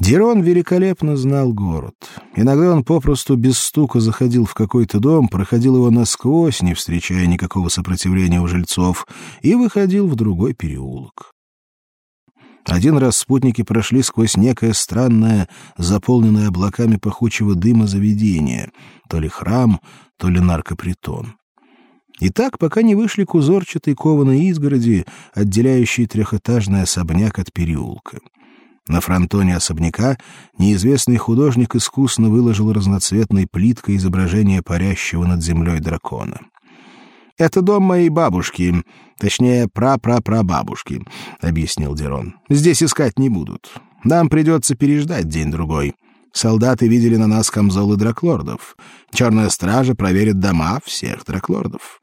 Дирон великолепно знал город. Иногда он попросту без стука заходил в какой-то дом, проходил его насквозь, не встречая никакого сопротивления у жильцов, и выходил в другой переулок. Один раз спутники прошли сквозь некое странное, заполненное облаками пахучего дыма заведение, то ли храм, то ли наркопритон. И так, пока не вышли к узорчатой кованой изгороди, отделяющей трехэтажный особняк от переулка. На фронтоне особняка неизвестный художник искусно выложил разноцветной плиткой изображение парящего над землей дракона. Это дом моей бабушки, точнее, пра-пра-прабабушки, объяснил Дерон. Здесь искать не будут. Нам придется переждать день-другой. Солдаты видели на нас камзолы драклордов. Черная стража проверит дома всех драклордов.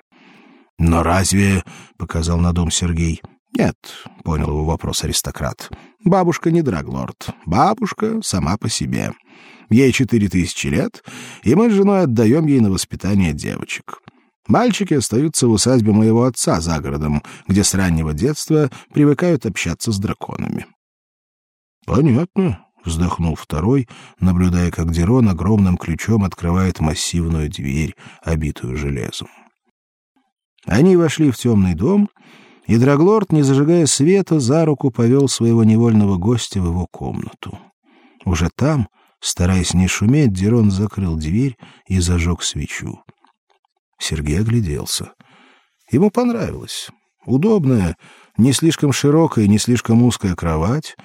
Но разве, показал на дом Сергей. Нет, понял его вопрос аристократ. Бабушка не драглорд. Бабушка сама по себе. Ей четыре тысячи лет, и мы с женой отдаем ей на воспитание девочек. Мальчики остаются в усадьбе моего отца за городом, где с раннего детства привыкают общаться с драконами. Понятно, вздохнул второй, наблюдая, как Дерон огромным ключом открывает массивную дверь, обитую железом. Они вошли в темный дом, и Драглорд, не зажигая света, за руку повел своего невольного гостя в его комнату. Уже там, стараясь не шуметь, Дерон закрыл дверь и зажег свечу. Сергей огляделся. Ему понравилось. Удобная, не слишком широкая, не слишком узкая кровать,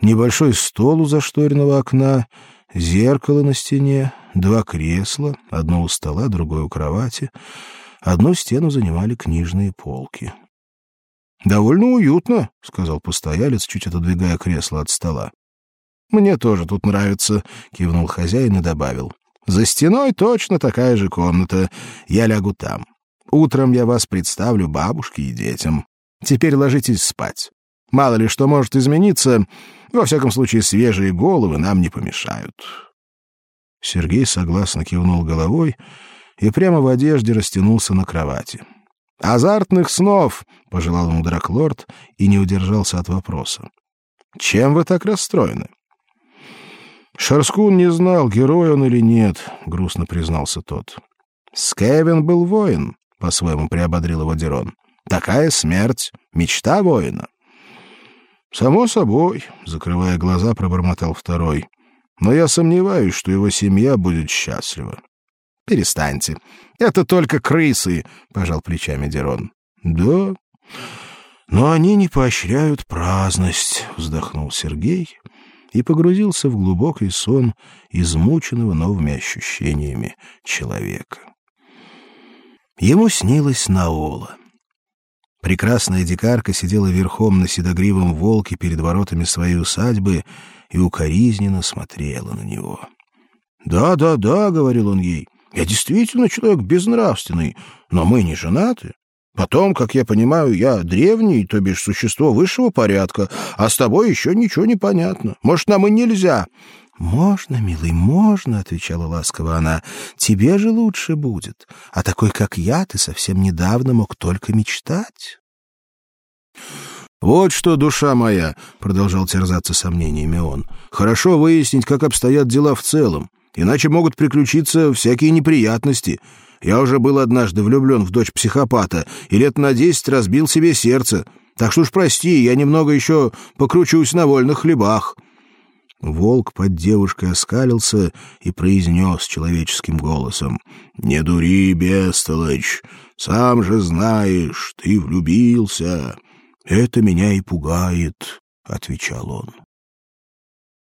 небольшой стол у зашторенного окна, зеркало на стене, два кресла, одно у стола, другое у кровати. Одну стену занимали книжные полки. Довольно уютно, сказал постоялец, чуть отодвигая кресло от стола. Мне тоже тут нравится, кивнул хозяин и добавил: за стеной точно такая же комната. Я лягу там. Утром я вас представлю бабушке и детям. Теперь ложитесь спать. Мало ли что может измениться, во всяком случае свежие головы нам не помешают. Сергей согласно кивнул головой и прямо в одежде растянулся на кровати. Азартных снов, пожелал ему Драклорд и не удержался от вопроса. Чем вы так расстроены? Шарскун не знал, герой он или нет, грустно признался тот. Скевин был воин, по-своему приободрил его Дерон. Такая смерть мечта воина. Само собой, закрывая глаза, пробормотал второй. Но я сомневаюсь, что его семья будет счастлива. Перестаньте. Это только крысы, пожал плечами Дерон. Да. Но они не поощряют праздность, вздохнул Сергей и погрузился в глубокий сон измученного новыми ощущениями человека. Ему снилась Наола. Прекрасная дикарка сидела верхом на седогривом волке перед воротами своей усадьбы и укоризненно смотрела на него. «Да, да, да», — говорил он ей, — «я действительно человек безнравственный, но мы не женаты. Потом, как я понимаю, я древний, то бишь существо высшего порядка, а с тобой еще ничего не понятно. Может, нам и нельзя?» «Можно, милый, можно», — отвечала ласково она. «Тебе же лучше будет. А такой, как я, ты совсем недавно мог только мечтать». «Вот что, душа моя», — продолжал терзаться сомнениями он, — «хорошо выяснить, как обстоят дела в целом, иначе могут приключиться всякие неприятности». Я уже был однажды влюблен в дочь психопата и лет на десять разбил себе сердце. Так что уж прости, я немного еще покручусь на вольных хлебах. Волк под девушкой оскалился и произнес человеческим голосом: "Не дури, бестолочь, сам же знаешь, ты влюбился. Это меня и пугает", отвечал он.